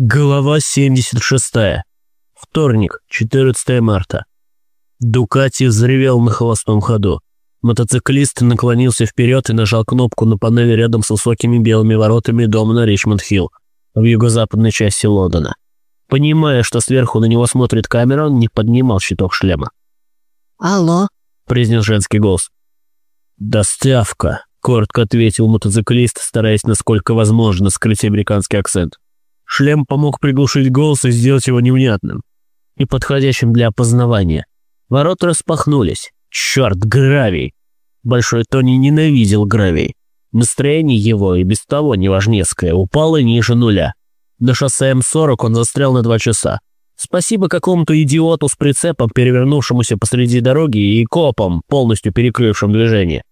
Глава 76. Вторник, 14 марта. Дукати взревел на холостом ходу. Мотоциклист наклонился вперед и нажал кнопку на панели рядом с высокими белыми воротами дома на Ричмонд-Хилл в юго-западной части Лондона. Понимая, что сверху на него смотрит камера, он не поднимал щиток шлема. «Алло?» – произнес женский голос. «Доставка», – коротко ответил мотоциклист, стараясь насколько возможно скрыть американский акцент. Шлем помог приглушить голос и сделать его невнятным и подходящим для опознавания. Ворота распахнулись. Черт, гравий! Большой Тони ненавидел гравий. Настроение его и без того неважнецкое упало ниже нуля. На шоссе М40 он застрял на два часа. Спасибо какому-то идиоту с прицепом, перевернувшемуся посреди дороги, и копам, полностью перекрывшим движение.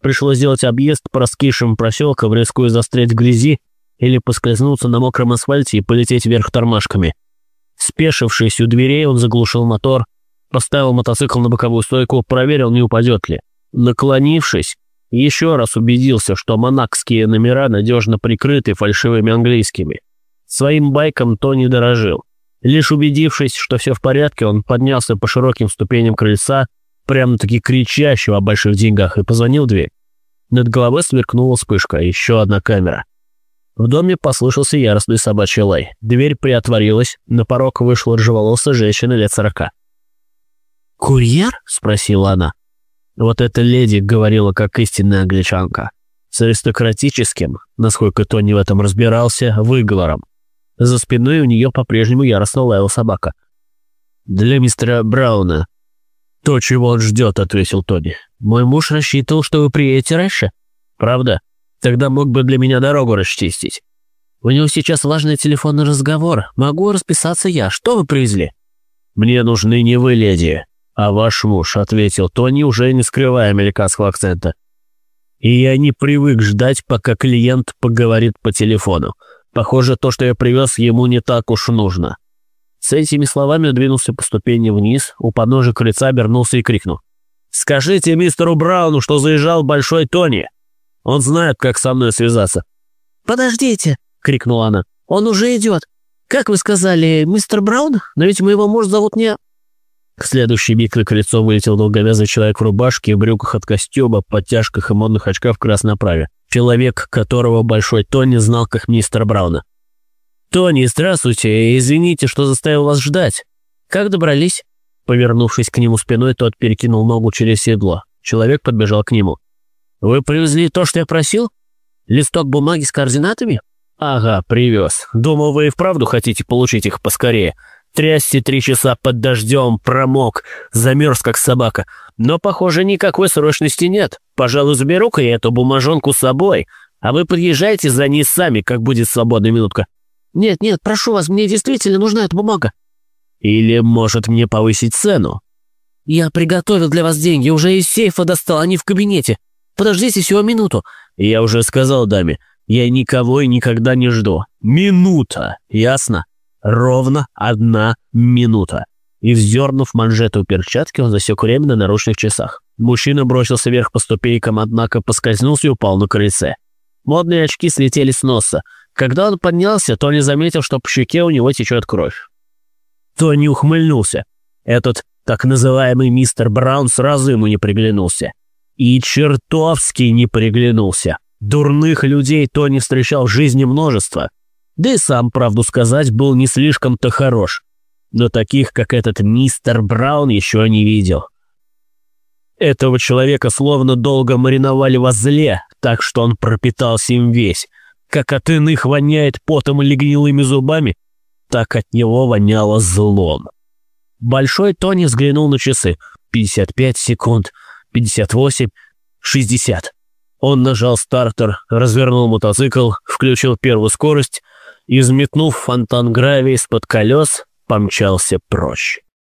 Пришлось сделать объезд по раскисшим проселкам, рискуя застрять в грязи или поскользнуться на мокром асфальте и полететь вверх тормашками. Спешившись у дверей, он заглушил мотор, поставил мотоцикл на боковую стойку, проверил, не упадет ли. Наклонившись, еще раз убедился, что монакские номера надежно прикрыты фальшивыми английскими. Своим байком Тони дорожил. Лишь убедившись, что все в порядке, он поднялся по широким ступеням крыльца, прямо-таки кричащего о больших деньгах, и позвонил в дверь. Над головой сверкнула вспышка, еще одна камера. В доме послышался яростный собачий лай. Дверь приотворилась, на порог вышла рыжеволосая женщина лет сорока. «Курьер?» — спросила она. Вот эта леди говорила как истинная англичанка. С аристократическим, насколько Тони в этом разбирался, выговором. За спиной у нее по-прежнему яростно лаяла собака. «Для мистера Брауна». «То, чего он ждет», — ответил Тони. «Мой муж рассчитывал, что вы приедете раньше». «Правда?» Тогда мог бы для меня дорогу расчистить. У него сейчас важный телефонный разговор. Могу расписаться я. Что вы привезли?» «Мне нужны не вы, леди, а ваш муж», — ответил Тони, уже не скрывая американского акцента. «И я не привык ждать, пока клиент поговорит по телефону. Похоже, то, что я привез, ему не так уж нужно». С этими словами двинулся по ступени вниз, у подножия крыльца обернулся и крикнул. «Скажите мистеру Брауну, что заезжал Большой Тони!» Он знает, как со мной связаться». «Подождите!» — крикнула она. «Он уже идет. Как вы сказали, мистер Браун? Но ведь моего мужа зовут не...» К следующий миг на колесо вылетел долговязый человек в рубашке, в брюках от костюма, подтяжках и модных очках в красной оправе. Человек, которого Большой Тони знал как мистер Брауна. «Тони, здравствуйте, извините, что заставил вас ждать. Как добрались?» Повернувшись к нему спиной, тот перекинул ногу через седло. Человек подбежал к нему. «Вы привезли то, что я просил? Листок бумаги с координатами?» «Ага, привез. Думал, вы и вправду хотите получить их поскорее. Трясти три часа под дождем, промок, замерз как собака. Но, похоже, никакой срочности нет. Пожалуй, заберу-ка я эту бумажонку с собой, а вы подъезжайте за ней сами, как будет свободная минутка». «Нет, нет, прошу вас, мне действительно нужна эта бумага». «Или, может, мне повысить цену?» «Я приготовил для вас деньги, уже из сейфа достал, они в кабинете». Подождите всего минуту». «Я уже сказал даме, я никого и никогда не жду. Минута, ясно? Ровно одна минута». И вздернув манжету перчатки, он засек время на наручных часах. Мужчина бросился вверх по ступенькам, однако поскользнулся и упал на крыльце. Модные очки слетели с носа. Когда он поднялся, Тони заметил, что по щеке у него течет кровь. Тони ухмыльнулся. Этот так называемый мистер Браун сразу ему не приглянулся. И чертовски не приглянулся. Дурных людей Тони встречал в жизни множество. Да и сам, правду сказать, был не слишком-то хорош. Но таких, как этот мистер Браун, еще не видел. Этого человека словно долго мариновали во зле, так что он пропитался им весь. Как от иных воняет потом или гнилыми зубами, так от него воняло злом. Большой Тони взглянул на часы. 55 секунд. 58, 60. Он нажал стартер, развернул мотоцикл, включил первую скорость и, взметнув фонтан гравия из-под колес, помчался прочь.